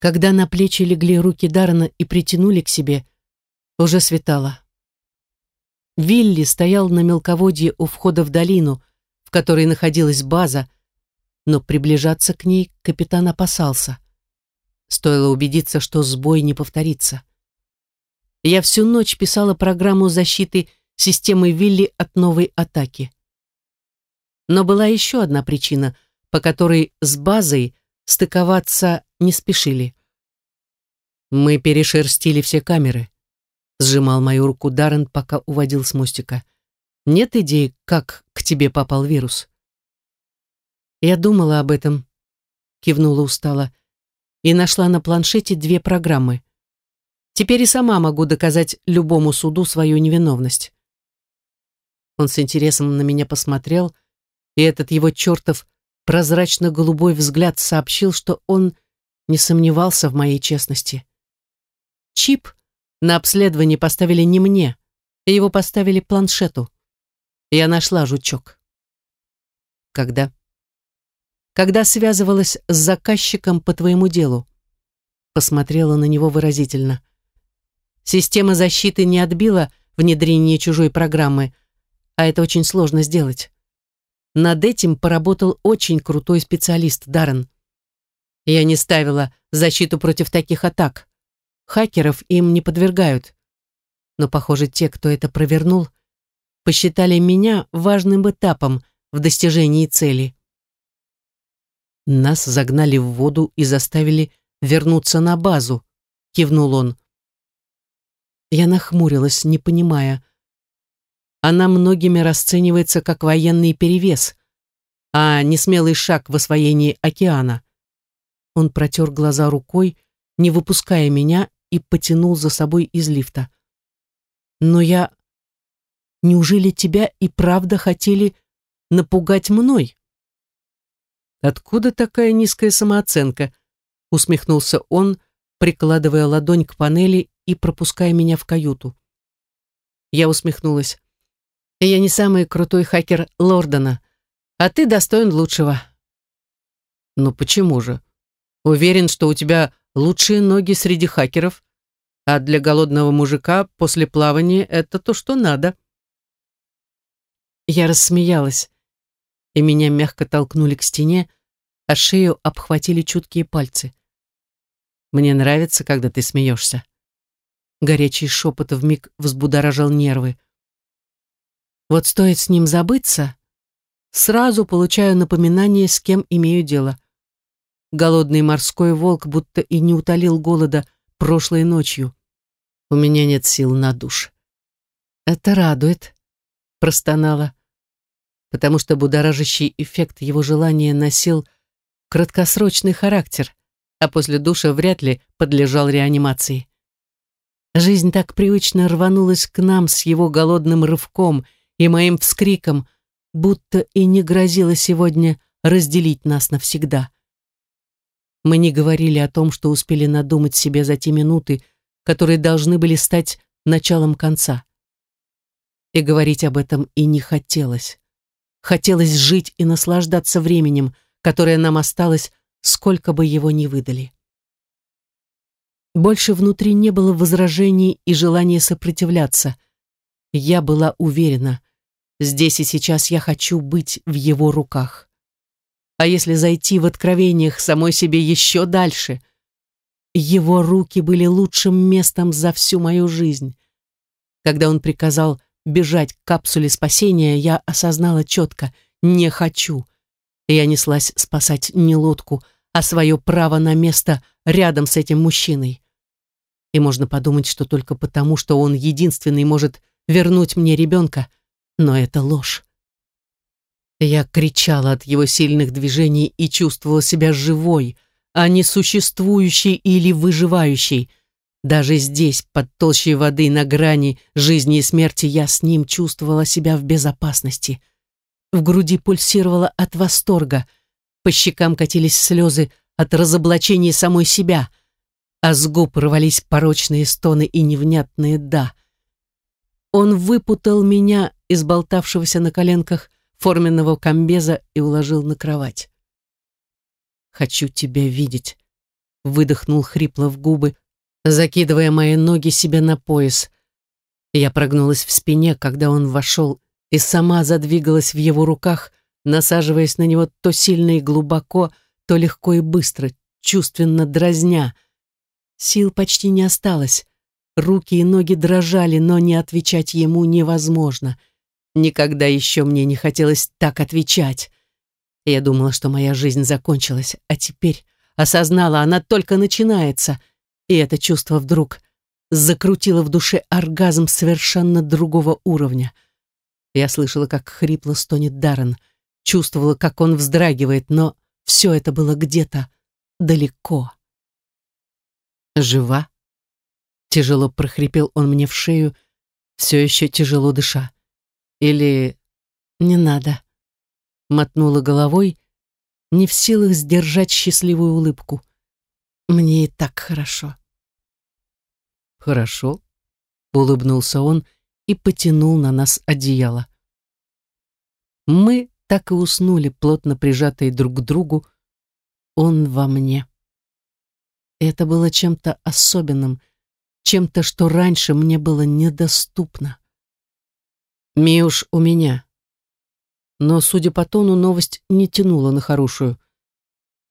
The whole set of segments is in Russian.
Когда на плечи легли руки Даррена и притянули к себе, уже светало. Вилли стоял на мелководье у входа в долину, в которой находилась база, но приближаться к ней капитан опасался. Стоило убедиться, что сбой не повторится. Я всю ночь писала программу защиты системы Вилли от новой атаки. Но была еще одна причина, по которой с базой стыковаться не спешили. «Мы перешерстили все камеры», — сжимал мою руку Даррен, пока уводил с мостика. «Нет идей, как к тебе попал вирус?» «Я думала об этом», — кивнула устало, и нашла на планшете две программы. Теперь и сама могу доказать любому суду свою невиновность. Он с интересом на меня посмотрел, и этот его чертов прозрачно-голубой взгляд сообщил, что он не сомневался в моей честности. Чип на обследование поставили не мне, его поставили планшету. Я нашла жучок. Когда? Когда связывалась с заказчиком по твоему делу. Посмотрела на него выразительно. Система защиты не отбила внедрение чужой программы, а это очень сложно сделать. Над этим поработал очень крутой специалист Даррен. Я не ставила защиту против таких атак. Хакеров им не подвергают. Но, похоже, те, кто это провернул, посчитали меня важным этапом в достижении цели. Нас загнали в воду и заставили вернуться на базу, кивнул он. Я нахмурилась, не понимая. Она многими расценивается как военный перевес, а не смелый шаг в освоении океана. Он протер глаза рукой, не выпуская меня, и потянул за собой из лифта. Но я... Неужели тебя и правда хотели напугать мной? Откуда такая низкая самооценка? Усмехнулся он, прикладывая ладонь к панели и пропуская меня в каюту. Я усмехнулась. Я не самый крутой хакер Лордона, а ты достоин лучшего. Ну почему же? Уверен, что у тебя лучшие ноги среди хакеров, а для голодного мужика после плавания это то, что надо. Я рассмеялась, и меня мягко толкнули к стене, а шею обхватили чуткие пальцы. Мне нравится, когда ты смеешься. Горячий шепот вмиг взбудоражил нервы. Вот стоит с ним забыться, сразу получаю напоминание, с кем имею дело. Голодный морской волк будто и не утолил голода прошлой ночью. У меня нет сил на душ. Это радует, простонала, потому что будоражащий эффект его желания носил краткосрочный характер, а после душа вряд ли подлежал реанимации. Жизнь так привычно рванулась к нам с его голодным рывком и моим вскриком, будто и не грозила сегодня разделить нас навсегда. Мы не говорили о том, что успели надумать себе за те минуты, которые должны были стать началом конца. И говорить об этом и не хотелось. Хотелось жить и наслаждаться временем, которое нам осталось, сколько бы его ни выдали. Больше внутри не было возражений и желания сопротивляться. Я была уверена, здесь и сейчас я хочу быть в его руках. А если зайти в откровениях самой себе еще дальше? Его руки были лучшим местом за всю мою жизнь. Когда он приказал бежать к капсуле спасения, я осознала четко «не хочу». Я неслась спасать не лодку, а свое право на место рядом с этим мужчиной. И можно подумать, что только потому, что он единственный может вернуть мне ребенка, но это ложь. Я кричала от его сильных движений и чувствовала себя живой, а не существующей или выживающей. Даже здесь, под толщей воды на грани жизни и смерти, я с ним чувствовала себя в безопасности. В груди пульсировала от восторга, по щекам катились слезы от разоблачения самой себя — а с губ рвались порочные стоны и невнятные «да». Он выпутал меня из болтавшегося на коленках форменного комбеза и уложил на кровать. «Хочу тебя видеть», выдохнул хрипло в губы, закидывая мои ноги себе на пояс. Я прогнулась в спине, когда он вошел, и сама задвигалась в его руках, насаживаясь на него то сильно и глубоко, то легко и быстро, чувственно дразня. Сил почти не осталось. Руки и ноги дрожали, но не отвечать ему невозможно. Никогда еще мне не хотелось так отвечать. Я думала, что моя жизнь закончилась, а теперь осознала, она только начинается. И это чувство вдруг закрутило в душе оргазм совершенно другого уровня. Я слышала, как хрипло стонет Даррен, чувствовала, как он вздрагивает, но все это было где-то далеко. «Жива?» Тяжело прохрипел он мне в шею, все еще тяжело дыша. «Или не надо?» Мотнула головой, не в силах сдержать счастливую улыбку. «Мне и так хорошо». «Хорошо», — улыбнулся он и потянул на нас одеяло. Мы так и уснули, плотно прижатые друг к другу, он во мне. Это было чем-то особенным, чем-то, что раньше мне было недоступно. Миуш у меня. Но, судя по тону, новость не тянула на хорошую.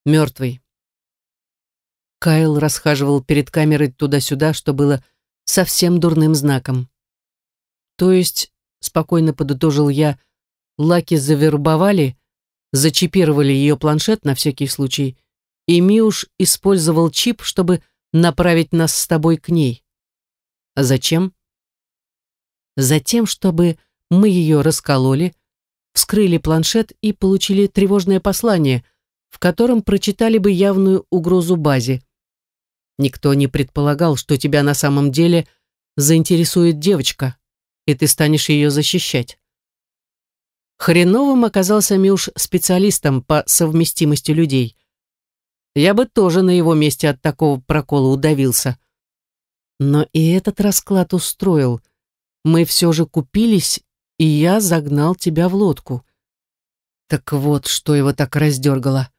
Мертвый. Кайл расхаживал перед камерой туда-сюда, что было совсем дурным знаком. То есть, спокойно подытожил я, Лаки завербовали, зачипировали ее планшет на всякий случай, и Миуш использовал чип, чтобы направить нас с тобой к ней. А зачем? Затем, чтобы мы ее раскололи, вскрыли планшет и получили тревожное послание, в котором прочитали бы явную угрозу базе. Никто не предполагал, что тебя на самом деле заинтересует девочка, и ты станешь ее защищать. Хреновым оказался Мюш специалистом по совместимости людей. Я бы тоже на его месте от такого прокола удавился. Но и этот расклад устроил. Мы все же купились, и я загнал тебя в лодку. Так вот, что его так раздергало.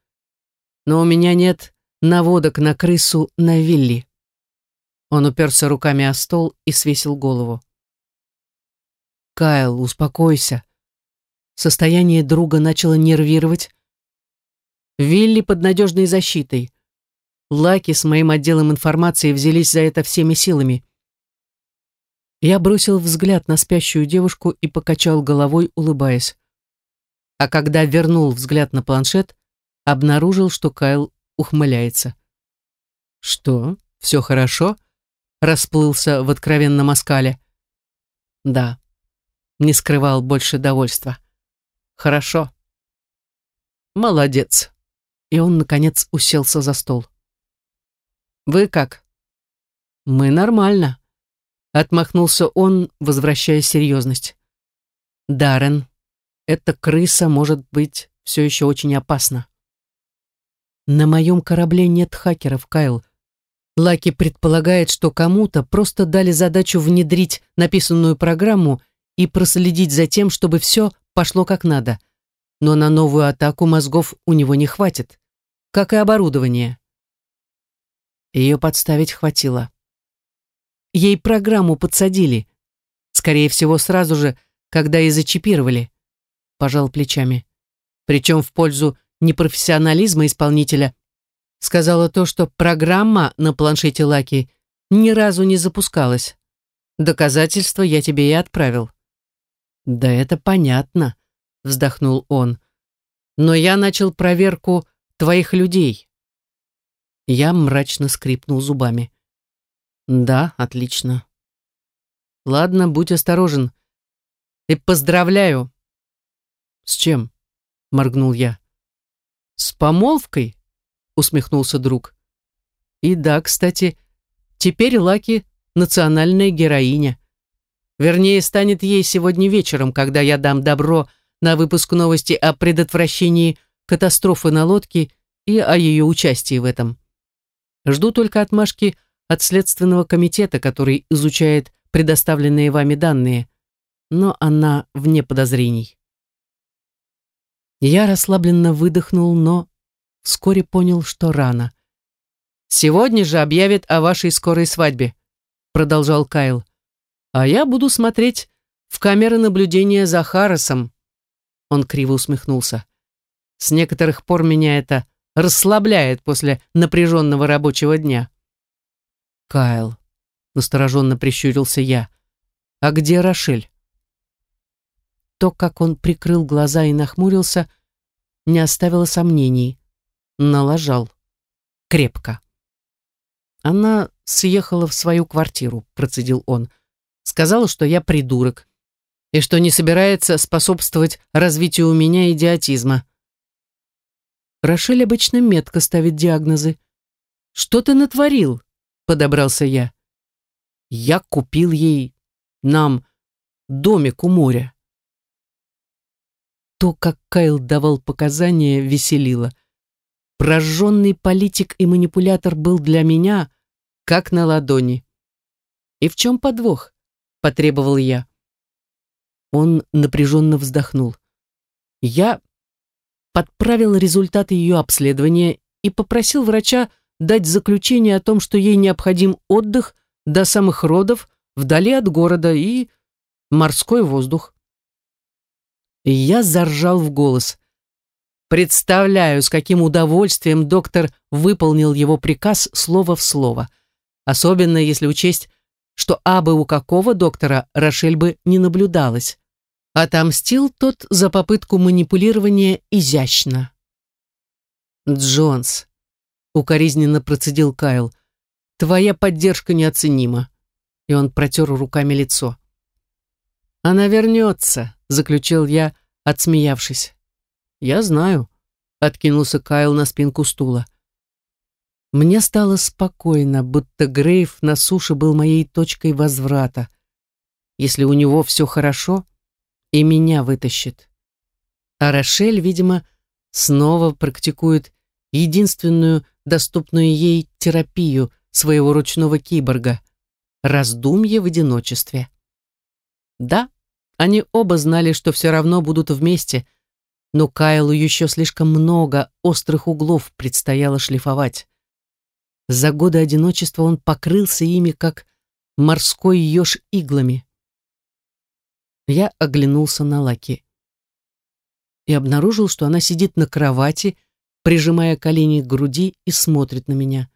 Но у меня нет наводок на крысу на вилли. Он уперся руками о стол и свесил голову. «Кайл, успокойся». Состояние друга начало нервировать. Вилли под надежной защитой. Лаки с моим отделом информации взялись за это всеми силами. Я бросил взгляд на спящую девушку и покачал головой, улыбаясь. А когда вернул взгляд на планшет, обнаружил, что Кайл ухмыляется. «Что? Все хорошо?» Расплылся в откровенном оскале. «Да». Не скрывал больше довольства. «Хорошо». «Молодец». И он, наконец, уселся за стол. Вы как? Мы нормально. Отмахнулся он, возвращая серьезность. Даррен, эта крыса может быть все еще очень опасна. На моем корабле нет хакеров, Кайл. Лаки предполагает, что кому-то просто дали задачу внедрить написанную программу и проследить за тем, чтобы все пошло как надо. Но на новую атаку мозгов у него не хватит, как и оборудование. Ее подставить хватило. Ей программу подсадили. Скорее всего, сразу же, когда и зачипировали. Пожал плечами. Причем в пользу непрофессионализма исполнителя. Сказала то, что программа на планшете Лаки ни разу не запускалась. Доказательства я тебе и отправил. Да это понятно, вздохнул он. Но я начал проверку твоих людей. Я мрачно скрипнул зубами. Да, отлично. Ладно, будь осторожен. И поздравляю. С чем? Моргнул я. С помолвкой? Усмехнулся друг. И да, кстати, теперь Лаки национальная героиня. Вернее, станет ей сегодня вечером, когда я дам добро на выпуск новости о предотвращении катастрофы на лодке и о ее участии в этом. Жду только отмашки от Следственного комитета, который изучает предоставленные вами данные, но она вне подозрений. Я расслабленно выдохнул, но вскоре понял, что рано. «Сегодня же объявят о вашей скорой свадьбе», — продолжал Кайл. «А я буду смотреть в камеры наблюдения за Харрисом». Он криво усмехнулся. «С некоторых пор меня это расслабляет после напряженного рабочего дня». «Кайл», — настороженно прищурился я, — «а где Рошель?» То, как он прикрыл глаза и нахмурился, не оставило сомнений. Налажал. Крепко. Она съехала в свою квартиру, процедил он. Сказала, что я придурок и что не собирается способствовать развитию у меня идиотизма. Рошель обычно метко ставит диагнозы. «Что ты натворил?» — подобрался я. «Я купил ей, нам, домик у моря». То, как Кайл давал показания, веселило. Прожженный политик и манипулятор был для меня как на ладони. «И в чем подвох?» — потребовал я. Он напряженно вздохнул. Я подправил результаты ее обследования и попросил врача дать заключение о том, что ей необходим отдых до самых родов, вдали от города и морской воздух. И я заржал в голос. Представляю, с каким удовольствием доктор выполнил его приказ слово в слово. Особенно если учесть, что абы у какого доктора Рошель бы не наблюдалась. Отомстил тот за попытку манипулирования изящно. «Джонс», — укоризненно процедил Кайл, — «твоя поддержка неоценима». И он протер руками лицо. «Она вернется», — заключил я, отсмеявшись. «Я знаю», — откинулся Кайл на спинку стула. Мне стало спокойно, будто Грейв на суше был моей точкой возврата. Если у него все хорошо, и меня вытащит. А Рошель, видимо, снова практикует единственную доступную ей терапию своего ручного киборга — раздумье в одиночестве. Да, они оба знали, что все равно будут вместе, но Кайлу еще слишком много острых углов предстояло шлифовать. За годы одиночества он покрылся ими, как морской еж иглами. Я оглянулся на Лаки и обнаружил, что она сидит на кровати, прижимая колени к груди и смотрит на меня.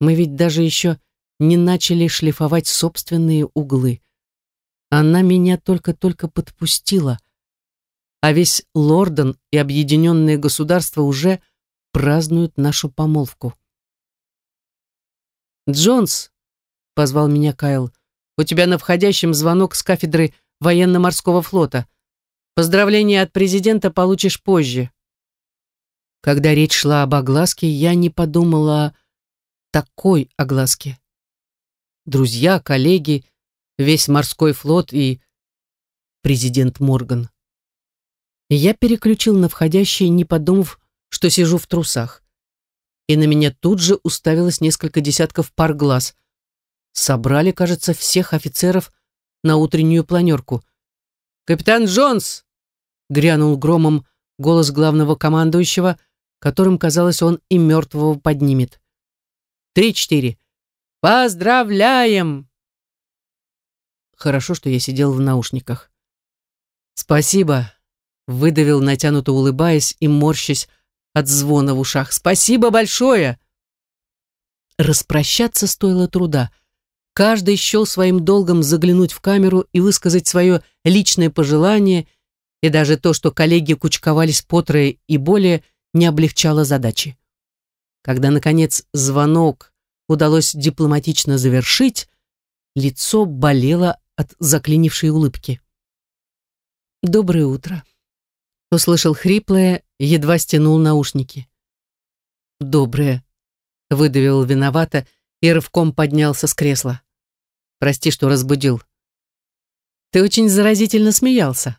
Мы ведь даже еще не начали шлифовать собственные углы. Она меня только-только подпустила, а весь Лордон и Объединенные Государства уже празднуют нашу помолвку. «Джонс!» — позвал меня Кайл. У тебя на входящем звонок с кафедры военно-морского флота. Поздравления от президента получишь позже. Когда речь шла об огласке, я не подумала о такой огласке. Друзья, коллеги, весь морской флот и президент Морган. Я переключил на входящий, не подумав, что сижу в трусах. И на меня тут же уставилось несколько десятков пар глаз. Собрали, кажется, всех офицеров на утреннюю планерку. «Капитан Джонс!» — грянул громом голос главного командующего, которым, казалось, он и мертвого поднимет. «Три-четыре! Поздравляем!» Хорошо, что я сидел в наушниках. «Спасибо!» — выдавил, натянуто улыбаясь и морщась от звона в ушах. «Спасибо большое!» Распрощаться стоило труда — Каждый счел своим долгом заглянуть в камеру и высказать свое личное пожелание, и даже то, что коллеги кучковались по трое и более, не облегчало задачи. Когда, наконец, звонок удалось дипломатично завершить, лицо болело от заклинившей улыбки. «Доброе утро», — услышал хриплое, едва стянул наушники. «Доброе», — выдавил виновато, — и рывком поднялся с кресла. «Прости, что разбудил. Ты очень заразительно смеялся».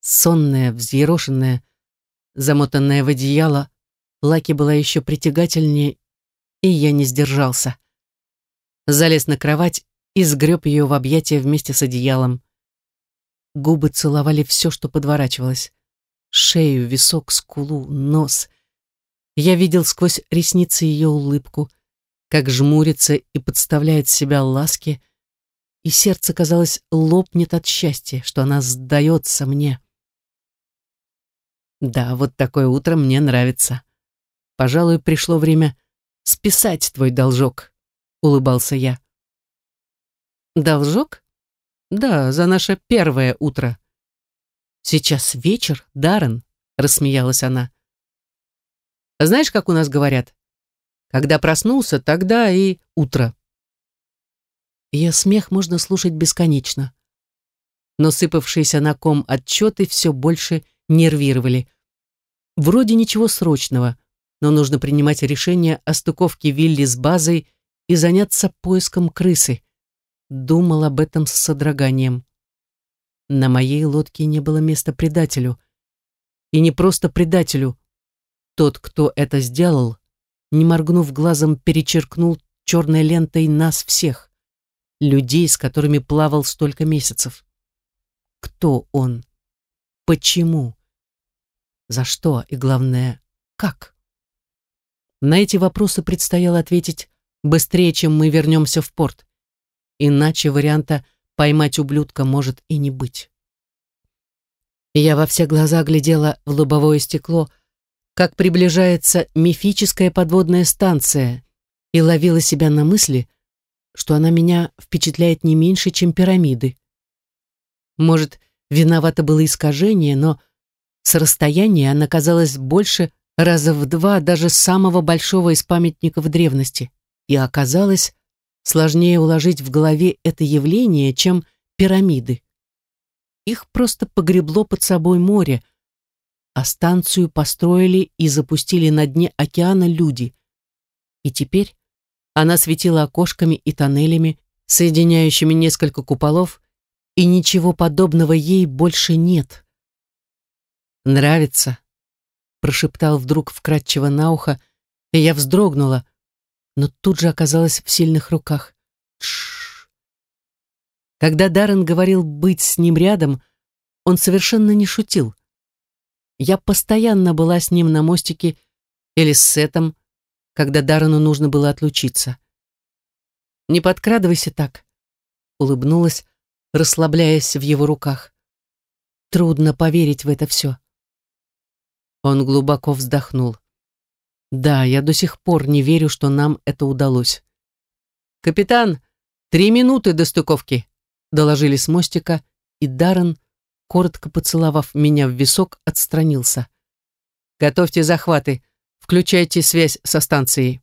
Сонная, взъерошенная, замотанная в одеяло, Лаки была еще притягательнее, и я не сдержался. Залез на кровать и сгреб ее в объятия вместе с одеялом. Губы целовали все, что подворачивалось. Шею, висок, скулу, нос. Я видел сквозь ресницы ее улыбку, как жмурится и подставляет себя ласки, и сердце, казалось, лопнет от счастья, что она сдается мне. Да, вот такое утро мне нравится. Пожалуй, пришло время списать твой должок, улыбался я. Должок? Да, за наше первое утро. Сейчас вечер, Даррен, рассмеялась она. Знаешь, как у нас говорят? Когда проснулся, тогда и утро. Ее смех можно слушать бесконечно. Но сыпавшиеся на ком отчеты все больше нервировали. Вроде ничего срочного, но нужно принимать решение о стыковке вилли с базой и заняться поиском крысы. Думал об этом с содроганием. На моей лодке не было места предателю. И не просто предателю. Тот, кто это сделал, не моргнув глазом, перечеркнул черной лентой нас всех, людей, с которыми плавал столько месяцев. Кто он? Почему? За что? И главное, как? На эти вопросы предстояло ответить быстрее, чем мы вернемся в порт. Иначе варианта поймать ублюдка может и не быть. Я во все глаза глядела в лобовое стекло, как приближается мифическая подводная станция, и ловила себя на мысли, что она меня впечатляет не меньше, чем пирамиды. Может, виновато было искажение, но с расстояния она казалась больше раза в два даже самого большого из памятников древности, и оказалось сложнее уложить в голове это явление, чем пирамиды. Их просто погребло под собой море, а станцию построили и запустили на дне океана люди. И теперь она светила окошками и тоннелями, соединяющими несколько куполов, и ничего подобного ей больше нет. «Нравится», — прошептал вдруг вкрадчиво на ухо, и я вздрогнула, но тут же оказалась в сильных руках. Тш. Когда Даррен говорил быть с ним рядом, он совершенно не шутил. Я постоянно была с ним на мостике или с Сетом, когда Даррену нужно было отлучиться. «Не подкрадывайся так», — улыбнулась, расслабляясь в его руках. «Трудно поверить в это все». Он глубоко вздохнул. «Да, я до сих пор не верю, что нам это удалось». «Капитан, три минуты до стыковки», — доложили с мостика, и Даррен, коротко поцеловав меня в висок, отстранился. «Готовьте захваты, включайте связь со станцией».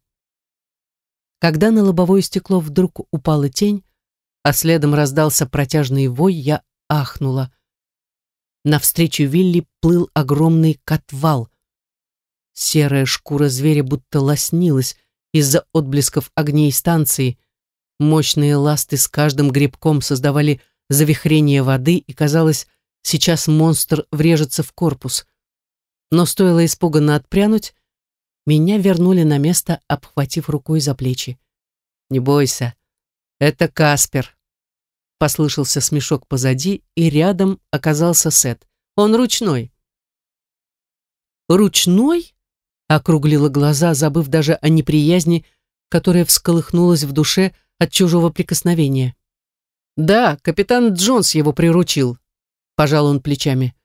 Когда на лобовое стекло вдруг упала тень, а следом раздался протяжный вой, я ахнула. Навстречу Вилли плыл огромный котвал. Серая шкура зверя будто лоснилась из-за отблесков огней станции. Мощные ласты с каждым грибком создавали завихрение воды, и казалось, Сейчас монстр врежется в корпус. Но стоило испуганно отпрянуть, меня вернули на место, обхватив рукой за плечи. «Не бойся, это Каспер», — послышался смешок позади, и рядом оказался Сет. «Он ручной». «Ручной?» — округлила глаза, забыв даже о неприязни, которая всколыхнулась в душе от чужого прикосновения. «Да, капитан Джонс его приручил», Пожал он плечами.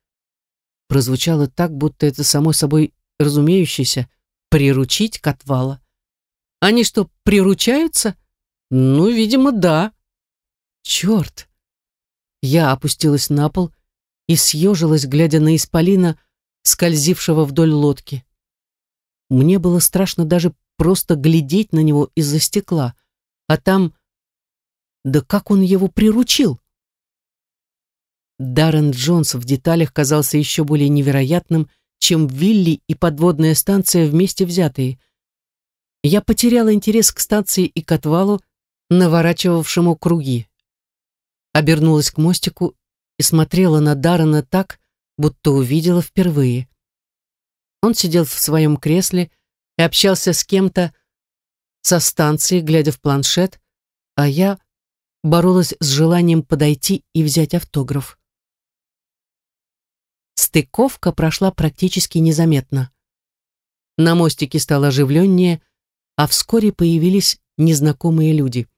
Прозвучало так, будто это само собой разумеющееся приручить Котвала. Они что, приручаются? Ну, видимо, да. Черт! Я опустилась на пол и съежилась, глядя на исполина, скользившего вдоль лодки. Мне было страшно даже просто глядеть на него из-за стекла, а там... Да как он его приручил? Даррен Джонс в деталях казался еще более невероятным, чем Вилли и подводная станция вместе взятые. Я потеряла интерес к станции и к отвалу, наворачивавшему круги. Обернулась к мостику и смотрела на Даррена так, будто увидела впервые. Он сидел в своем кресле и общался с кем-то со станции, глядя в планшет, а я боролась с желанием подойти и взять автограф. Стыковка прошла практически незаметно. На мостике стало оживленнее, а вскоре появились незнакомые люди.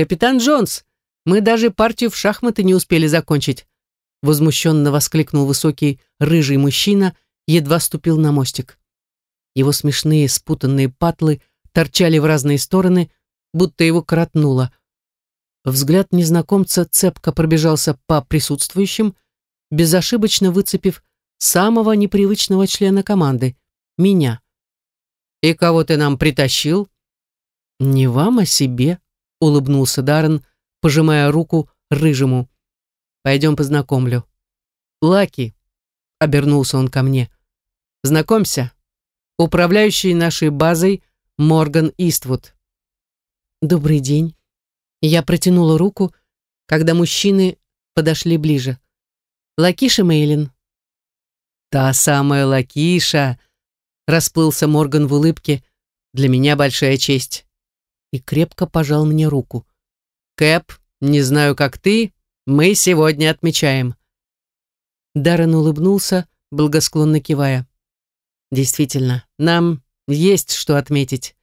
«Капитан Джонс, мы даже партию в шахматы не успели закончить», возмущенно воскликнул высокий рыжий мужчина, едва ступил на мостик. Его смешные спутанные патлы торчали в разные стороны, будто его коротнуло. Взгляд незнакомца цепко пробежался по присутствующим, безошибочно выцепив самого непривычного члена команды — меня. «И кого ты нам притащил?» «Не вам, а себе», — улыбнулся Даррен, пожимая руку рыжему. «Пойдем познакомлю». «Лаки», — обернулся он ко мне, — «знакомься, управляющий нашей базой Морган Иствуд». «Добрый день». Я протянула руку, когда мужчины подошли ближе. «Лакиша Мейлин». «Та самая Лакиша», — расплылся Морган в улыбке, — «для меня большая честь». И крепко пожал мне руку. «Кэп, не знаю, как ты, мы сегодня отмечаем». Даррен улыбнулся, благосклонно кивая. «Действительно, нам есть что отметить».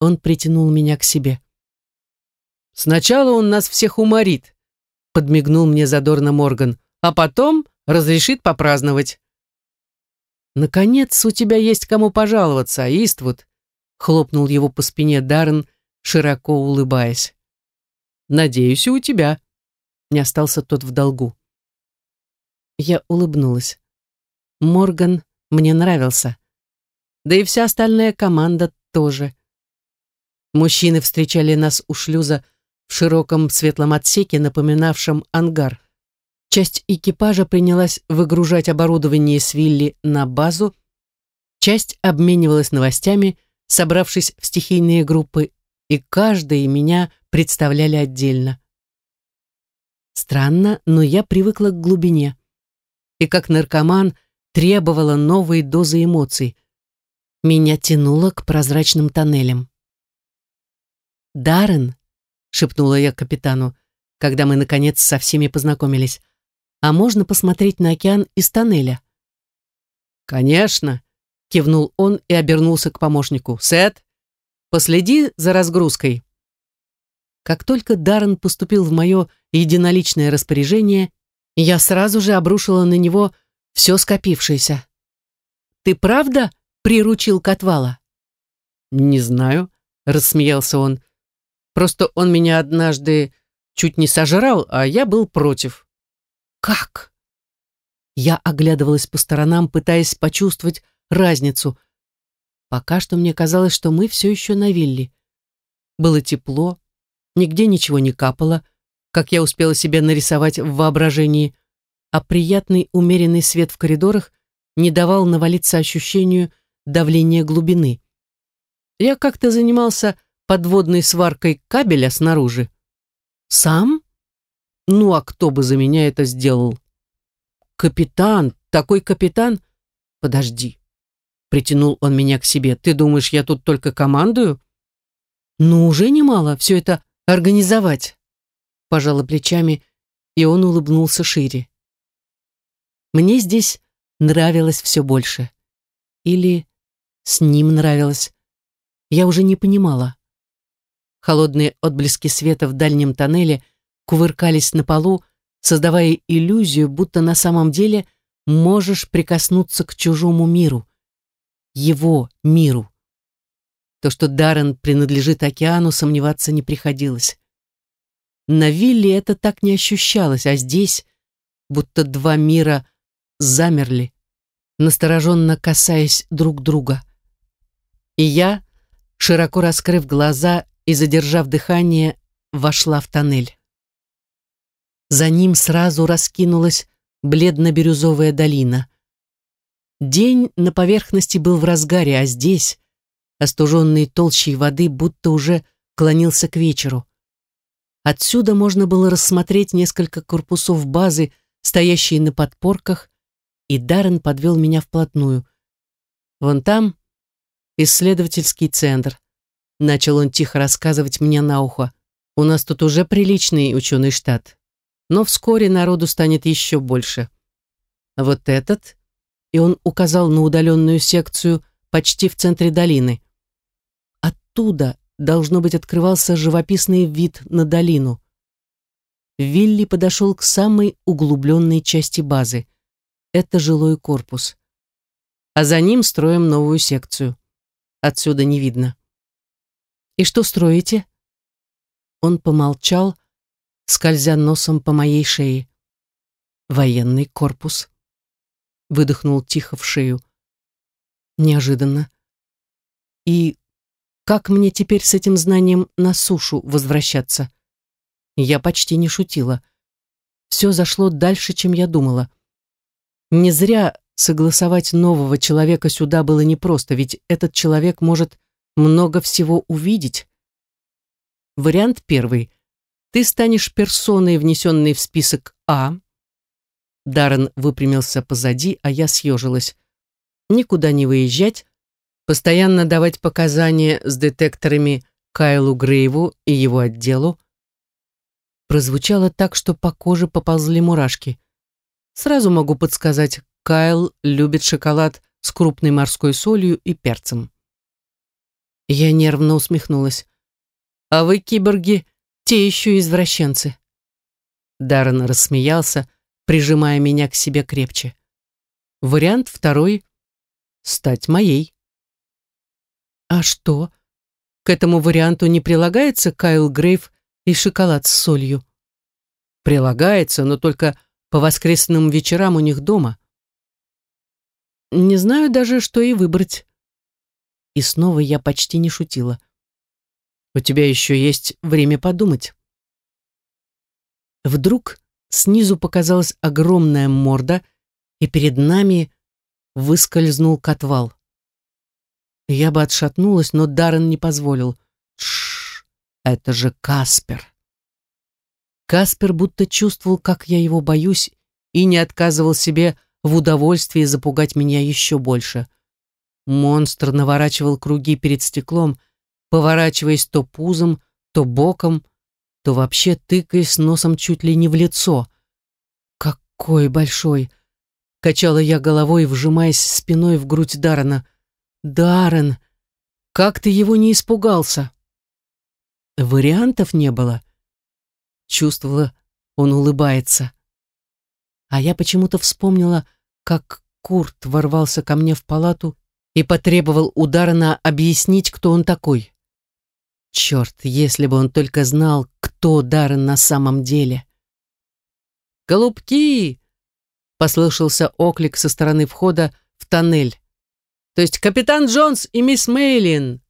Он притянул меня к себе. «Сначала он нас всех уморит», — подмигнул мне задорно Морган, «а потом разрешит попраздновать». «Наконец у тебя есть кому пожаловаться, Иствуд», — хлопнул его по спине Даррен, широко улыбаясь. «Надеюсь, и у тебя». Не остался тот в долгу. Я улыбнулась. Морган мне нравился. Да и вся остальная команда тоже. Мужчины встречали нас у шлюза в широком светлом отсеке, напоминавшем ангар. Часть экипажа принялась выгружать оборудование с Вилли на базу, часть обменивалась новостями, собравшись в стихийные группы, и каждый меня представляли отдельно. Странно, но я привыкла к глубине. И как наркоман требовала новой дозы эмоций. Меня тянуло к прозрачным тоннелям. «Даррен», — шепнула я капитану, когда мы, наконец, со всеми познакомились, «а можно посмотреть на океан из тоннеля?» «Конечно», — кивнул он и обернулся к помощнику. «Сет, последи за разгрузкой». Как только Даррен поступил в мое единоличное распоряжение, я сразу же обрушила на него все скопившееся. «Ты правда приручил Котвала?» «Не знаю», — рассмеялся он. Просто он меня однажды чуть не сожрал, а я был против. Как? Я оглядывалась по сторонам, пытаясь почувствовать разницу. Пока что мне казалось, что мы все еще на вилле. Было тепло, нигде ничего не капало, как я успела себе нарисовать в воображении, а приятный умеренный свет в коридорах не давал навалиться ощущению давления глубины. Я как-то занимался подводной сваркой кабеля снаружи. Сам? Ну, а кто бы за меня это сделал? Капитан, такой капитан? Подожди. Притянул он меня к себе. Ты думаешь, я тут только командую? Ну, уже немало все это организовать. Пожала плечами, и он улыбнулся шире. Мне здесь нравилось все больше. Или с ним нравилось. Я уже не понимала. Холодные отблески света в дальнем тоннеле кувыркались на полу, создавая иллюзию, будто на самом деле можешь прикоснуться к чужому миру. Его миру. То, что Даррен принадлежит океану, сомневаться не приходилось. На вилле это так не ощущалось, а здесь будто два мира замерли, настороженно касаясь друг друга. И я, широко раскрыв глаза, и, задержав дыхание, вошла в тоннель. За ним сразу раскинулась бледно-бирюзовая долина. День на поверхности был в разгаре, а здесь, остуженный толщей воды, будто уже клонился к вечеру. Отсюда можно было рассмотреть несколько корпусов базы, стоящие на подпорках, и Даррен подвел меня вплотную. Вон там исследовательский центр. Начал он тихо рассказывать мне на ухо. У нас тут уже приличный ученый штат. Но вскоре народу станет еще больше. Вот этот, и он указал на удаленную секцию почти в центре долины. Оттуда, должно быть, открывался живописный вид на долину. Вилли подошел к самой углубленной части базы. Это жилой корпус. А за ним строим новую секцию. Отсюда не видно. «И что строите?» Он помолчал, скользя носом по моей шее. «Военный корпус». Выдохнул тихо в шею. Неожиданно. «И как мне теперь с этим знанием на сушу возвращаться?» Я почти не шутила. Все зашло дальше, чем я думала. Не зря согласовать нового человека сюда было непросто, ведь этот человек может много всего увидеть. Вариант первый. Ты станешь персоной, внесенной в список А. Даррен выпрямился позади, а я съежилась. Никуда не выезжать, постоянно давать показания с детекторами Кайлу Грейву и его отделу. Прозвучало так, что по коже поползли мурашки. Сразу могу подсказать, Кайл любит шоколад с крупной морской солью и перцем. Я нервно усмехнулась. «А вы, киборги, те еще извращенцы». Даррен рассмеялся, прижимая меня к себе крепче. Вариант второй — стать моей. А что? К этому варианту не прилагается Кайл Грейв и шоколад с солью? Прилагается, но только по воскресным вечерам у них дома. Не знаю даже, что и выбрать. И снова я почти не шутила. У тебя еще есть время подумать. Вдруг снизу показалась огромная морда, и перед нами выскользнул котвал. Я бы отшатнулась, но Даррен не позволил. Тш, это же Каспер. Каспер будто чувствовал, как я его боюсь, и не отказывал себе в удовольствии запугать меня еще больше. Монстр наворачивал круги перед стеклом, поворачиваясь то пузом, то боком, то вообще тыкаясь носом чуть ли не в лицо. «Какой большой!» — качала я головой, вжимаясь спиной в грудь Даррена. «Даррен, как ты его не испугался?» Вариантов не было. Чувствовала, он улыбается. А я почему-то вспомнила, как Курт ворвался ко мне в палату и потребовал у Даррена объяснить, кто он такой. Черт, если бы он только знал, кто Даррен на самом деле. «Голубки!» — послышался оклик со стороны входа в тоннель. «То есть капитан Джонс и мисс Мейлин!»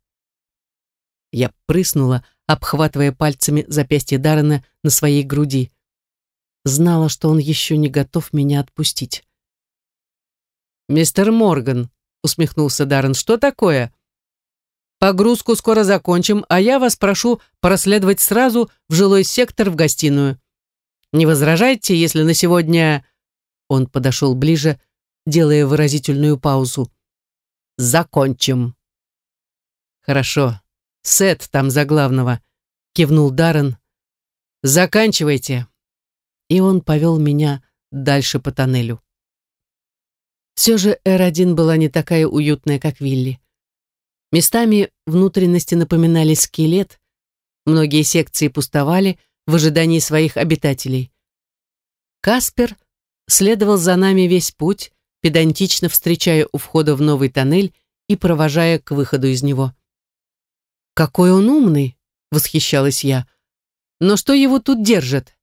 Я прыснула, обхватывая пальцами запястье Даррена на своей груди. Знала, что он еще не готов меня отпустить. «Мистер Морган», — усмехнулся Даррен, — «что такое?» Погрузку скоро закончим, а я вас прошу проследовать сразу в жилой сектор в гостиную. Не возражайте, если на сегодня...» Он подошел ближе, делая выразительную паузу. «Закончим». «Хорошо. Сет там за главного», — кивнул Даррен. «Заканчивайте». И он повел меня дальше по тоннелю. Все же Р-1 была не такая уютная, как Вилли. Местами внутренности напоминали скелет, многие секции пустовали в ожидании своих обитателей. Каспер следовал за нами весь путь, педантично встречая у входа в новый тоннель и провожая к выходу из него. «Какой он умный!» — восхищалась я. «Но что его тут держит?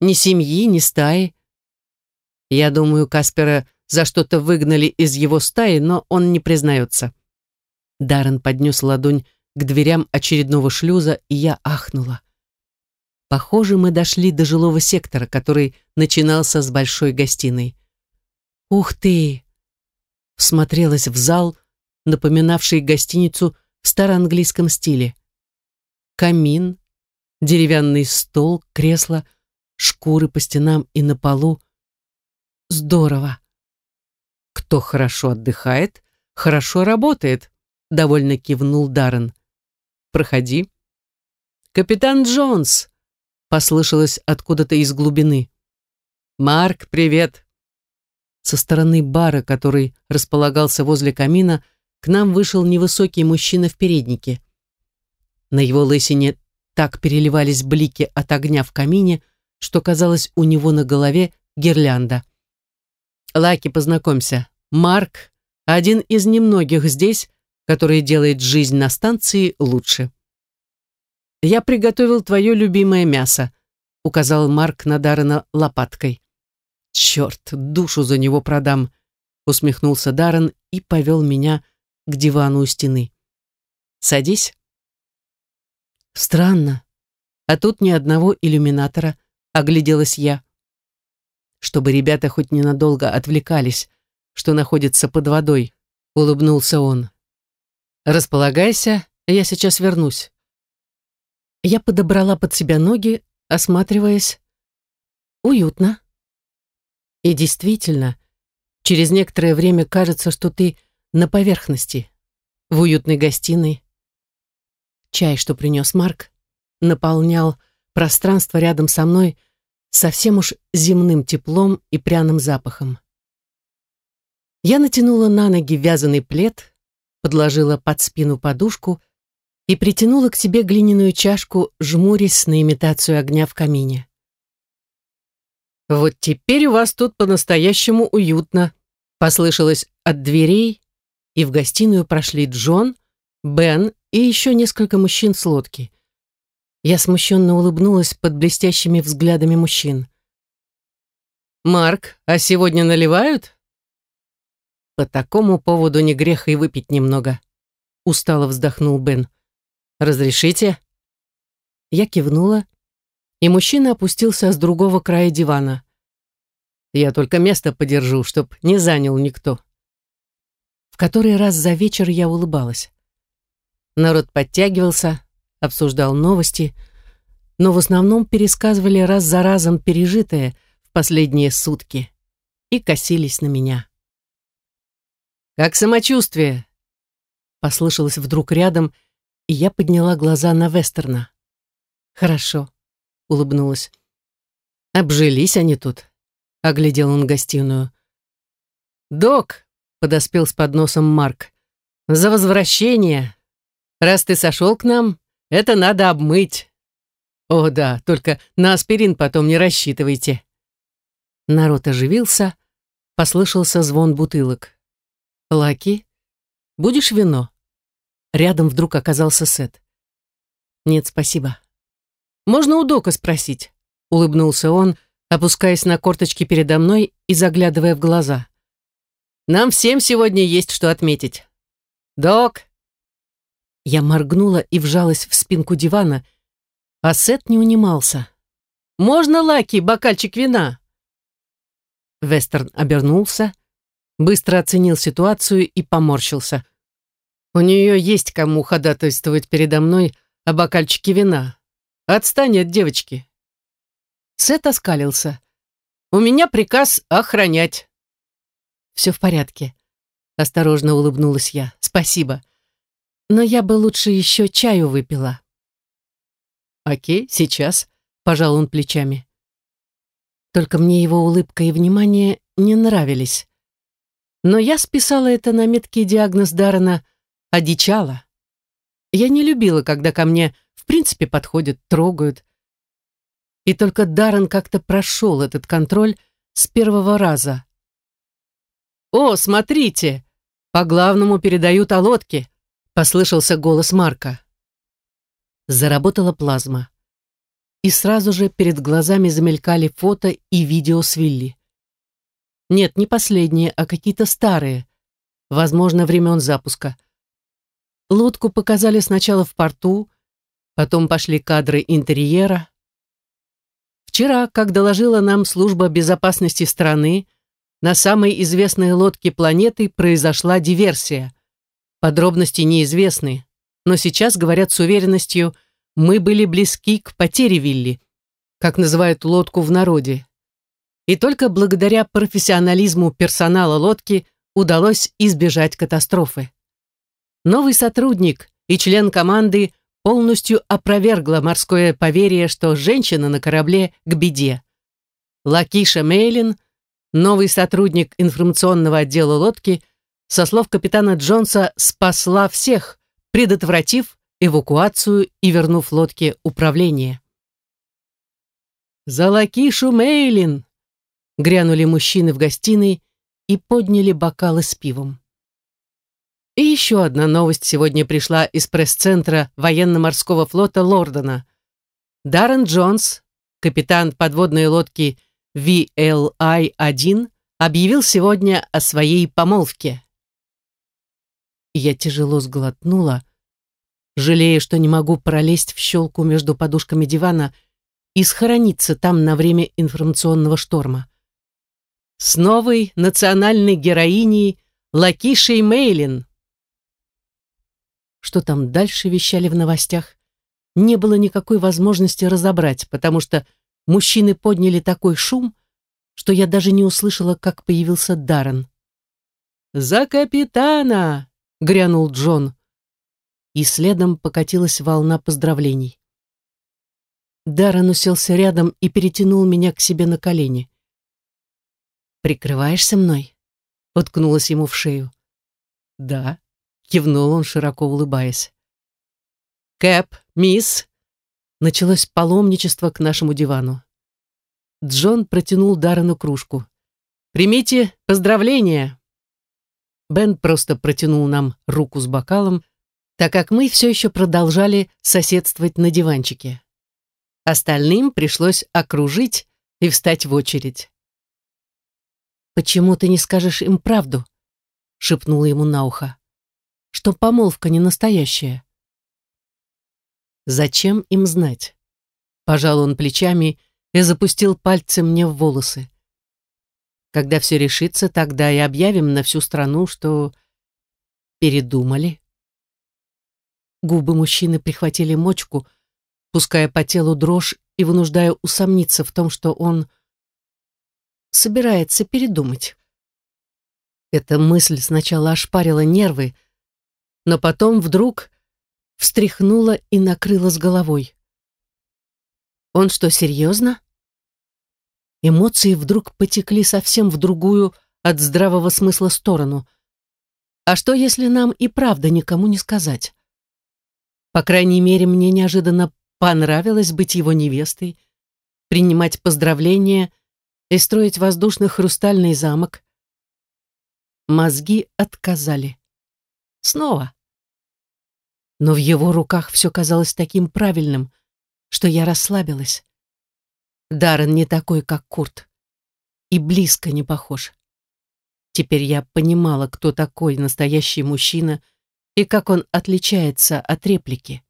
Ни семьи, ни стаи?» Я думаю, Каспера за что-то выгнали из его стаи, но он не признается. Даррен поднес ладонь к дверям очередного шлюза, и я ахнула. Похоже, мы дошли до жилого сектора, который начинался с большой гостиной. «Ух ты!» Всмотрелась в зал, напоминавший гостиницу в староанглийском стиле. Камин, деревянный стол, кресло, шкуры по стенам и на полу. Здорово! Кто хорошо отдыхает, хорошо работает довольно кивнул Даррен. Проходи. Капитан Джонс, послышалось откуда-то из глубины. Марк, привет. Со стороны бара, который располагался возле камина, к нам вышел невысокий мужчина в переднике. На его лысине так переливались блики от огня в камине, что казалось у него на голове гирлянда. «Лаки, познакомься. Марк — один из немногих здесь, который делает жизнь на станции лучше». «Я приготовил твое любимое мясо», — указал Марк на Даррена лопаткой. «Черт, душу за него продам», — усмехнулся Даррен и повел меня к дивану у стены. «Садись». «Странно. А тут ни одного иллюминатора», — огляделась я. «Чтобы ребята хоть ненадолго отвлекались, что находится под водой», — улыбнулся он. «Располагайся, я сейчас вернусь». Я подобрала под себя ноги, осматриваясь. Уютно. И действительно, через некоторое время кажется, что ты на поверхности, в уютной гостиной. Чай, что принес Марк, наполнял пространство рядом со мной совсем уж земным теплом и пряным запахом. Я натянула на ноги вязаный плед, подложила под спину подушку и притянула к себе глиняную чашку, жмурясь на имитацию огня в камине. «Вот теперь у вас тут по-настоящему уютно», послышалось от дверей, и в гостиную прошли Джон, Бен и еще несколько мужчин с лодки. Я смущенно улыбнулась под блестящими взглядами мужчин. «Марк, а сегодня наливают?» «По такому поводу не грех и выпить немного», — устало вздохнул Бен. «Разрешите?» Я кивнула, и мужчина опустился с другого края дивана. «Я только место подержу, чтоб не занял никто». В который раз за вечер я улыбалась. Народ подтягивался, обсуждал новости, но в основном пересказывали раз за разом пережитое в последние сутки и косились на меня. «Как самочувствие?» Послышалось вдруг рядом, и я подняла глаза на Вестерна. «Хорошо», — улыбнулась. «Обжились они тут», — оглядел он гостиную. «Док», — подоспел с подносом Марк, — «за возвращение. Раз ты сошел к нам, это надо обмыть. О да, только на аспирин потом не рассчитывайте». Народ оживился, послышался звон бутылок. «Лаки, будешь вино?» Рядом вдруг оказался Сет. «Нет, спасибо». «Можно у Дока спросить?» — улыбнулся он, опускаясь на корточки передо мной и заглядывая в глаза. «Нам всем сегодня есть что отметить. Док!» Я моргнула и вжалась в спинку дивана, а Сет не унимался. «Можно, Лаки, бокальчик вина?» Вестерн обернулся, быстро оценил ситуацию и поморщился. У нее есть кому ходатайствовать передо мной о бокальчике вина. Отстань от девочки. Сет оскалился. У меня приказ охранять. Все в порядке. Осторожно улыбнулась я. Спасибо. Но я бы лучше еще чаю выпила. Окей, сейчас. Пожал он плечами. Только мне его улыбка и внимание не нравились. Но я списала это на меткий диагноз Даррена одичала. Я не любила, когда ко мне в принципе подходят, трогают. И только Даррен как-то прошел этот контроль с первого раза. «О, смотрите! По главному передают о лодке!» — послышался голос Марка. Заработала плазма. И сразу же перед глазами замелькали фото и видео с Вилли. Нет, не последние, а какие-то старые. Возможно, времен запуска. Лодку показали сначала в порту, потом пошли кадры интерьера. Вчера, как доложила нам служба безопасности страны, на самой известной лодке планеты произошла диверсия. Подробности неизвестны, но сейчас говорят с уверенностью, мы были близки к потере Вилли, как называют лодку в народе. И только благодаря профессионализму персонала лодки удалось избежать катастрофы. Новый сотрудник и член команды полностью опровергла морское поверье, что женщина на корабле к беде. Лакиша Мейлин, новый сотрудник информационного отдела лодки, со слов капитана Джонса, спасла всех, предотвратив эвакуацию и вернув лодке управление. «За Лакишу Мейлин!» — грянули мужчины в гостиной и подняли бокалы с пивом. И еще одна новость сегодня пришла из пресс-центра военно-морского флота Лордона. Даррен Джонс, капитан подводной лодки VLI-1, объявил сегодня о своей помолвке. Я тяжело сглотнула, жалея, что не могу пролезть в щелку между подушками дивана и схорониться там на время информационного шторма. С новой национальной героиней Лакишей Мейлин. Что там дальше вещали в новостях, не было никакой возможности разобрать, потому что мужчины подняли такой шум, что я даже не услышала, как появился Даррен. «За капитана!» — грянул Джон. И следом покатилась волна поздравлений. Даррен уселся рядом и перетянул меня к себе на колени. «Прикрываешься мной?» — уткнулась ему в шею. «Да», — кивнул он, широко улыбаясь. «Кэп, мисс!» Началось паломничество к нашему дивану. Джон протянул Даррену кружку. «Примите поздравления!» Бен просто протянул нам руку с бокалом, так как мы все еще продолжали соседствовать на диванчике. Остальным пришлось окружить и встать в очередь. «Почему ты не скажешь им правду?» — шепнула ему на ухо. «Что помолвка не настоящая». «Зачем им знать?» Пожал он плечами и запустил пальцы мне в волосы. «Когда все решится, тогда и объявим на всю страну, что передумали». Губы мужчины прихватили мочку, пуская по телу дрожь и вынуждая усомниться в том, что он собирается передумать. Эта мысль сначала ошпарила нервы, но потом вдруг встряхнула и накрыла с головой. Он что, серьезно? Эмоции вдруг потекли совсем в другую от здравого смысла сторону. А что, если нам и правда никому не сказать? По крайней мере, мне неожиданно понравилось быть его невестой, принимать поздравления — и строить воздушный хрустальный замок. Мозги отказали. Снова. Но в его руках все казалось таким правильным, что я расслабилась. Даррен не такой, как Курт. И близко не похож. Теперь я понимала, кто такой настоящий мужчина и как он отличается от реплики.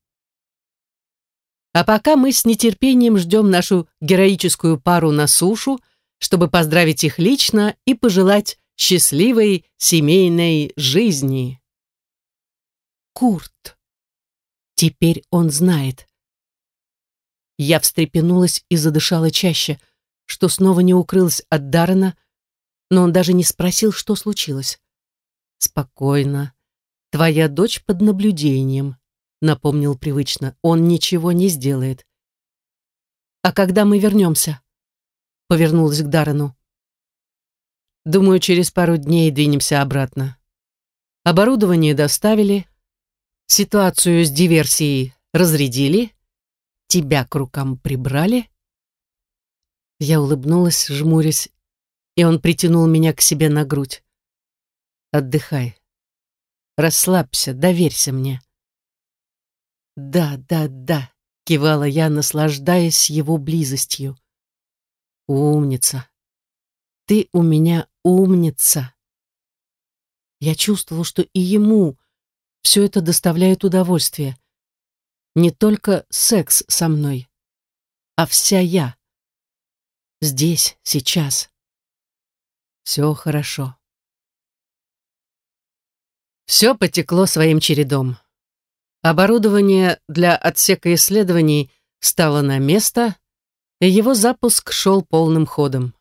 А пока мы с нетерпением ждем нашу героическую пару на сушу — чтобы поздравить их лично и пожелать счастливой семейной жизни. Курт. Теперь он знает. Я встрепенулась и задышала чаще, что снова не укрылась от Даррена, но он даже не спросил, что случилось. «Спокойно. Твоя дочь под наблюдением», — напомнил привычно. «Он ничего не сделает». «А когда мы вернемся?» Повернулась к Даррену. Думаю, через пару дней двинемся обратно. Оборудование доставили, ситуацию с диверсией разрядили, тебя к рукам прибрали. Я улыбнулась, жмурясь, и он притянул меня к себе на грудь. Отдыхай. Расслабься, доверься мне. Да, да, да, кивала я, наслаждаясь его близостью. Умница. Ты у меня умница. Я чувствовал, что и ему все это доставляет удовольствие. Не только секс со мной, а вся я. Здесь, сейчас. Все хорошо. Все потекло своим чередом. Оборудование для отсека исследований стало на место, и его запуск шел полным ходом.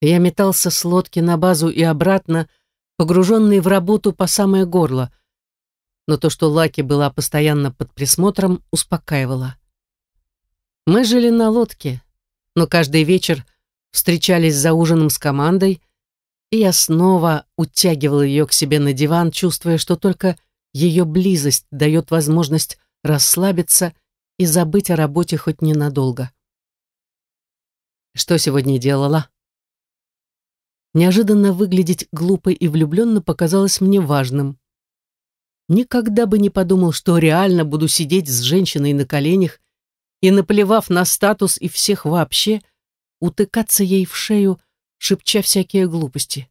Я метался с лодки на базу и обратно, погруженный в работу по самое горло, но то, что Лаки была постоянно под присмотром, успокаивало. Мы жили на лодке, но каждый вечер встречались за ужином с командой, И я снова утягивал ее к себе на диван, чувствуя, что только ее близость дает возможность расслабиться и забыть о работе хоть ненадолго. «Что сегодня делала?» Неожиданно выглядеть глупо и влюбленно показалось мне важным. Никогда бы не подумал, что реально буду сидеть с женщиной на коленях и, наплевав на статус и всех вообще, утыкаться ей в шею, шепча всякие глупости.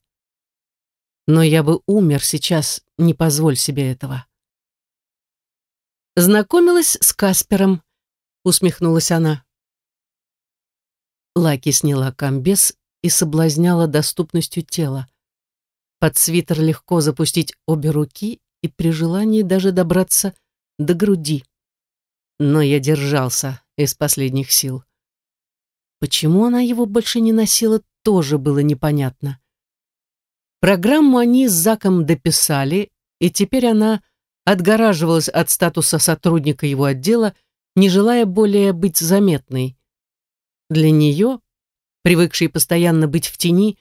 Но я бы умер сейчас, не позволь себе этого. «Знакомилась с Каспером», — усмехнулась она. Лаки сняла комбез и соблазняла доступностью тела. Под свитер легко запустить обе руки и при желании даже добраться до груди. Но я держался из последних сил. Почему она его больше не носила, тоже было непонятно. Программу они с Заком дописали, и теперь она отгораживалась от статуса сотрудника его отдела, не желая более быть заметной. Для нее, привыкшей постоянно быть в тени,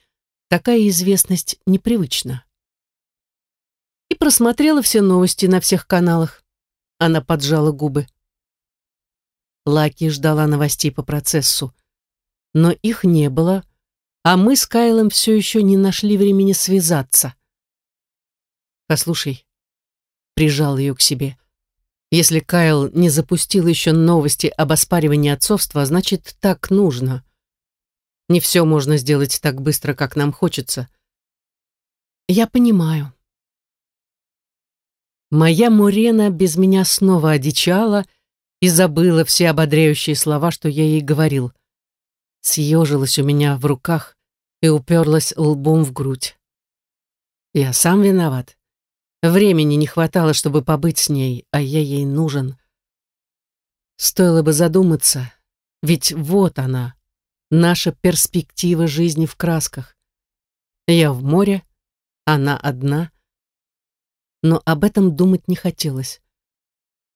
такая известность непривычна. И просмотрела все новости на всех каналах. Она поджала губы. Лаки ждала новостей по процессу. Но их не было, а мы с Кайлом все еще не нашли времени связаться. «Послушай», — прижал ее к себе, «если Кайл не запустил еще новости об оспаривании отцовства, значит, так нужно. Не все можно сделать так быстро, как нам хочется». «Я понимаю». Моя Мурена без меня снова одичала и забыла все ободряющие слова, что я ей говорил съежилась у меня в руках и уперлась лбом в грудь. Я сам виноват. Времени не хватало, чтобы побыть с ней, а я ей нужен. Стоило бы задуматься, ведь вот она, наша перспектива жизни в красках. Я в море, она одна. Но об этом думать не хотелось.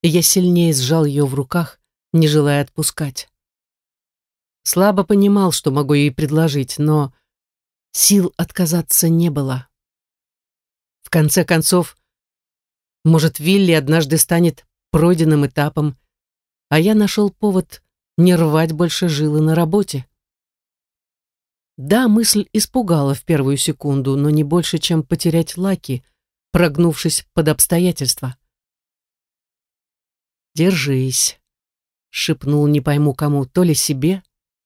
Я сильнее сжал ее в руках, не желая отпускать. Слабо понимал, что могу ей предложить, но сил отказаться не было. Конце концов, может, Вилли однажды станет пройденным этапом, а я нашел повод не рвать больше жилы на работе. Да, мысль испугала в первую секунду, но не больше, чем потерять Лаки, прогнувшись под обстоятельства. «Держись», — шепнул не пойму кому, то ли себе,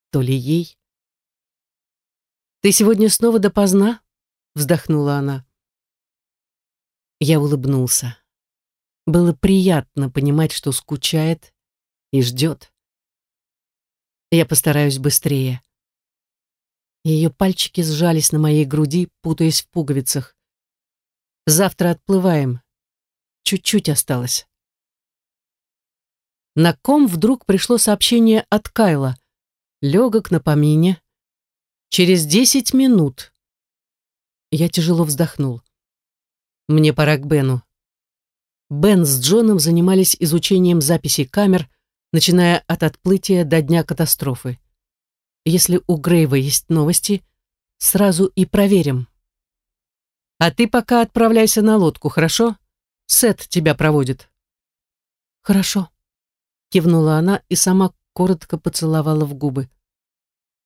то ли ей. «Ты сегодня снова допоздна?» — вздохнула она. Я улыбнулся. Было приятно понимать, что скучает и ждет. Я постараюсь быстрее. Ее пальчики сжались на моей груди, путаясь в пуговицах. Завтра отплываем. Чуть-чуть осталось. На ком вдруг пришло сообщение от Кайла легок на помине. Через десять минут. Я тяжело вздохнул. Мне пора к Бену. Бен с Джоном занимались изучением записей камер, начиная от отплытия до дня катастрофы. Если у Грейва есть новости, сразу и проверим. А ты пока отправляйся на лодку, хорошо? Сет тебя проводит. Хорошо, кивнула она и сама коротко поцеловала в губы.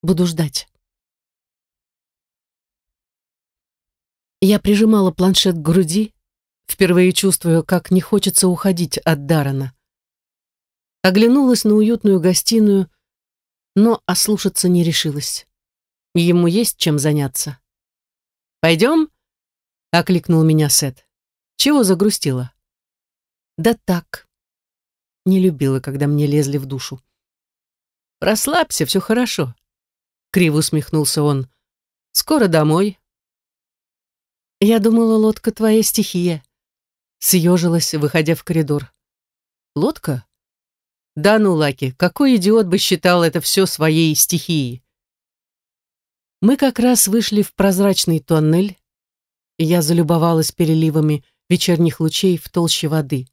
«Буду ждать». Я прижимала планшет к груди, впервые чувствуя, как не хочется уходить от Дарана. Оглянулась на уютную гостиную, но ослушаться не решилась. Ему есть чем заняться. «Пойдем?» — окликнул меня Сет. «Чего загрустила?» «Да так». Не любила, когда мне лезли в душу. Расслабься, все хорошо. Криво усмехнулся он. Скоро домой. Я думала, лодка твоя стихия. Съежилась, выходя в коридор. Лодка? Да ну, Лаки, какой идиот бы считал это все своей стихией? Мы как раз вышли в прозрачный тоннель. Я залюбовалась переливами вечерних лучей в толще воды.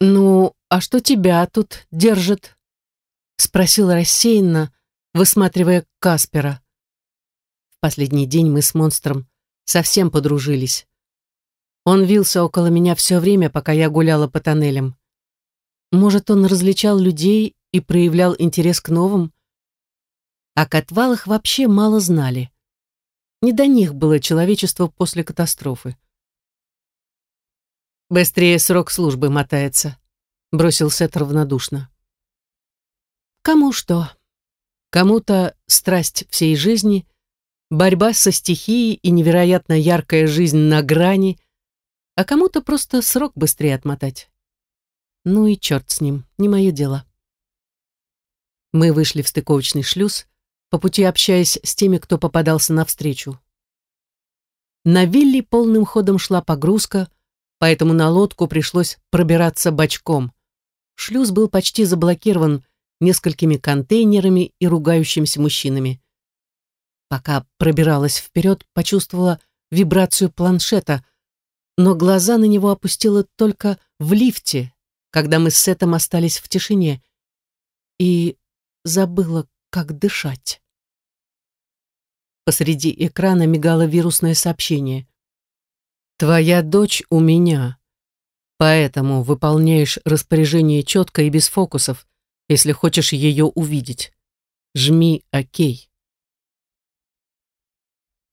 «Ну, а что тебя тут держит?» спросил рассеянно, высматривая Каспера. В последний день мы с монстром совсем подружились. Он вился около меня все время, пока я гуляла по тоннелям. Может, он различал людей и проявлял интерес к новым? О котвалах вообще мало знали. Не до них было человечество после катастрофы. «Быстрее срок службы мотается», — бросил Сет равнодушно. «Кому что? Кому-то страсть всей жизни, борьба со стихией и невероятно яркая жизнь на грани, а кому-то просто срок быстрее отмотать. Ну и черт с ним, не мое дело». Мы вышли в стыковочный шлюз, по пути общаясь с теми, кто попадался навстречу. На вилле полным ходом шла погрузка, поэтому на лодку пришлось пробираться бочком. Шлюз был почти заблокирован несколькими контейнерами и ругающимися мужчинами. Пока пробиралась вперед, почувствовала вибрацию планшета, но глаза на него опустила только в лифте, когда мы с Сетом остались в тишине, и забыла, как дышать. Посреди экрана мигало вирусное сообщение. Твоя дочь у меня. Поэтому выполняешь распоряжение четко и без фокусов, если хочешь ее увидеть. Жми «Окей».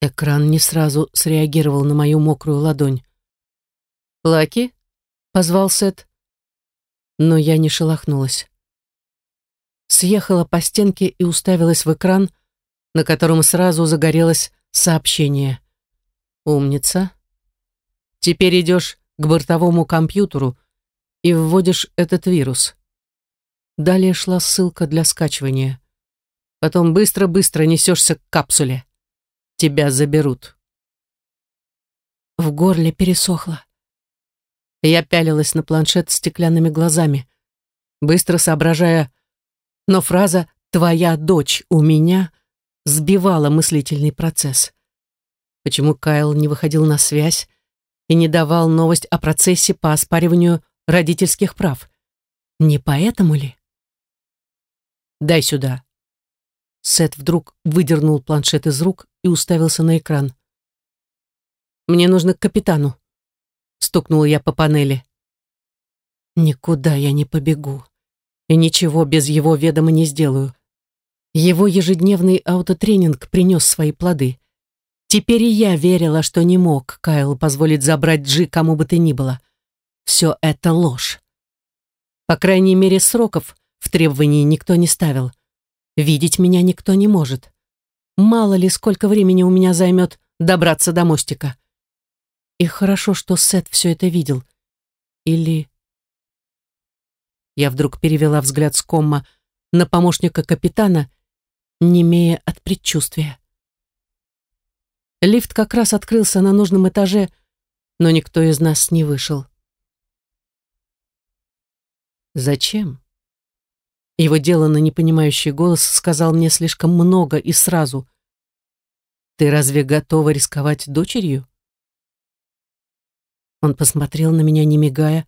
Экран не сразу среагировал на мою мокрую ладонь. «Лаки?» — позвал Сет. Но я не шелохнулась. Съехала по стенке и уставилась в экран, на котором сразу загорелось сообщение. «Умница. Теперь идешь к бортовому компьютеру и вводишь этот вирус. Далее шла ссылка для скачивания. Потом быстро-быстро несешься к капсуле. Тебя заберут. В горле пересохло. Я пялилась на планшет стеклянными глазами, быстро соображая, но фраза «твоя дочь у меня» сбивала мыслительный процесс. Почему Кайл не выходил на связь, и не давал новость о процессе по оспариванию родительских прав. Не поэтому ли? «Дай сюда». Сет вдруг выдернул планшет из рук и уставился на экран. «Мне нужно к капитану», — стукнула я по панели. «Никуда я не побегу и ничего без его ведома не сделаю. Его ежедневный аутотренинг принес свои плоды. Теперь и я верила, что не мог Кайл позволить забрать Джи кому бы то ни было. Все это ложь. По крайней мере, сроков в требовании никто не ставил. Видеть меня никто не может. Мало ли, сколько времени у меня займет добраться до мостика. И хорошо, что Сет все это видел. Или... Я вдруг перевела взгляд с комма на помощника капитана, не имея от предчувствия. Лифт как раз открылся на нужном этаже, но никто из нас не вышел. «Зачем?» Его деланно непонимающий голос сказал мне слишком много и сразу. «Ты разве готова рисковать дочерью?» Он посмотрел на меня, не мигая,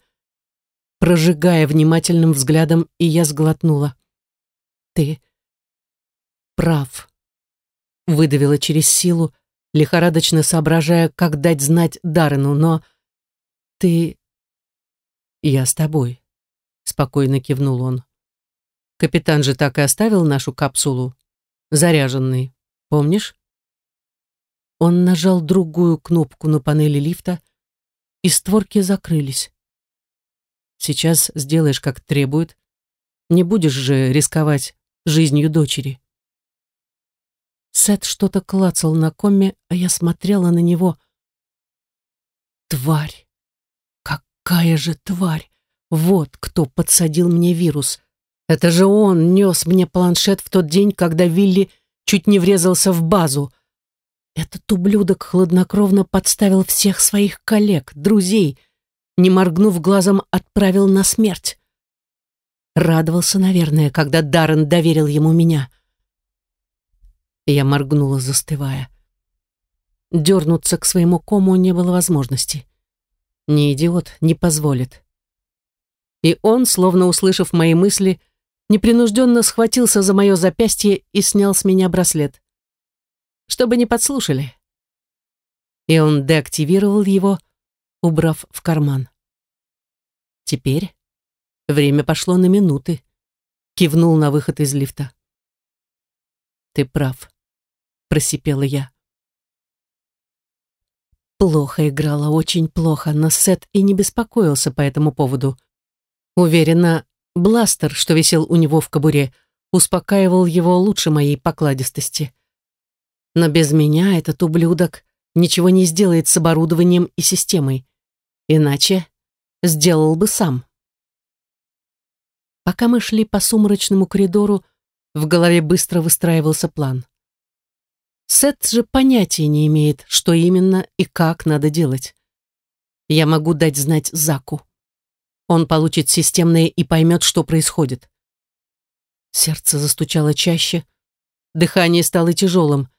прожигая внимательным взглядом, и я сглотнула. «Ты прав», — выдавила через силу, — лихорадочно соображая, как дать знать Даррену, но... «Ты...» «Я с тобой», — спокойно кивнул он. «Капитан же так и оставил нашу капсулу, заряженной, помнишь?» Он нажал другую кнопку на панели лифта, и створки закрылись. «Сейчас сделаешь, как требует. Не будешь же рисковать жизнью дочери». Сет что-то клацал на коме, а я смотрела на него. Тварь! Какая же тварь! Вот кто подсадил мне вирус. Это же он нес мне планшет в тот день, когда Вилли чуть не врезался в базу. Этот ублюдок хладнокровно подставил всех своих коллег, друзей, не моргнув глазом, отправил на смерть. Радовался, наверное, когда Даррен доверил ему меня — я моргнула, застывая. Дернуться к своему кому не было возможности. Ни идиот не позволит. И он, словно услышав мои мысли, непринужденно схватился за мое запястье и снял с меня браслет. чтобы не подслушали. И он деактивировал его, убрав в карман. Теперь время пошло на минуты. Кивнул на выход из лифта. «Ты прав», — просипела я. Плохо играла, очень плохо, но Сет и не беспокоился по этому поводу. Уверена, бластер, что висел у него в кобуре, успокаивал его лучше моей покладистости. Но без меня этот ублюдок ничего не сделает с оборудованием и системой. Иначе сделал бы сам. Пока мы шли по сумрачному коридору, в голове быстро выстраивался план. Сет же понятия не имеет, что именно и как надо делать. Я могу дать знать Заку. Он получит системное и поймет, что происходит. Сердце застучало чаще, дыхание стало тяжелым.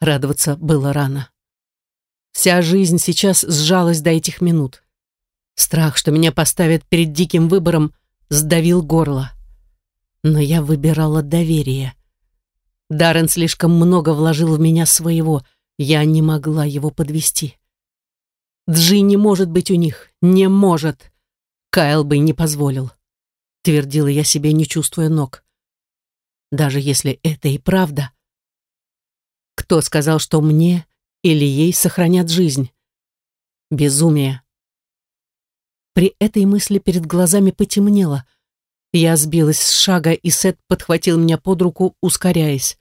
Радоваться было рано. Вся жизнь сейчас сжалась до этих минут. Страх, что меня поставят перед диким выбором, сдавил горло. Но я выбирала доверие. Даррен слишком много вложил в меня своего, я не могла его подвести. Джи не может быть у них, не может. Кайл бы не позволил. Твердила я себе, не чувствуя ног. Даже если это и правда. Кто сказал, что мне или ей сохранят жизнь? Безумие. При этой мысли перед глазами потемнело — я сбилась с шага, и Сет подхватил меня под руку, ускоряясь.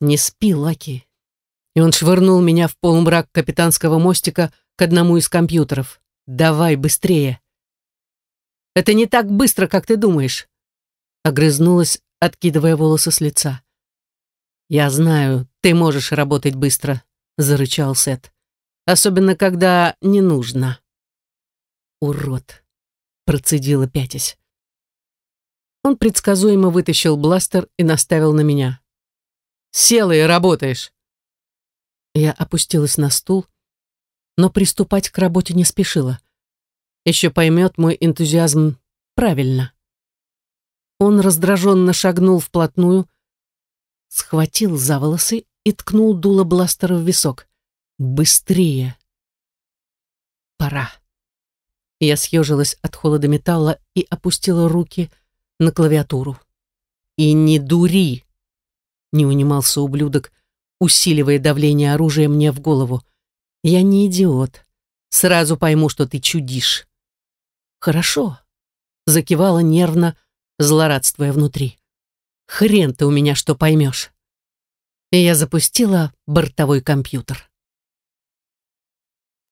«Не спи, Лаки!» И он швырнул меня в полумрак капитанского мостика к одному из компьютеров. «Давай быстрее!» «Это не так быстро, как ты думаешь!» Огрызнулась, откидывая волосы с лица. «Я знаю, ты можешь работать быстро», — зарычал Сет. «Особенно, когда не нужно». «Урод!» — процедила пятясь. Он предсказуемо вытащил бластер и наставил на меня. «Села и работаешь!» Я опустилась на стул, но приступать к работе не спешила. Еще поймет мой энтузиазм правильно. Он раздраженно шагнул вплотную, схватил за волосы и ткнул дуло бластера в висок. «Быстрее!» «Пора!» Я съежилась от холода металла и опустила руки, на клавиатуру. «И не дури!» — не унимался ублюдок, усиливая давление оружия мне в голову. «Я не идиот. Сразу пойму, что ты чудишь». «Хорошо», — закивала нервно, злорадствуя внутри. «Хрен ты у меня что поймешь». И я запустила бортовой компьютер.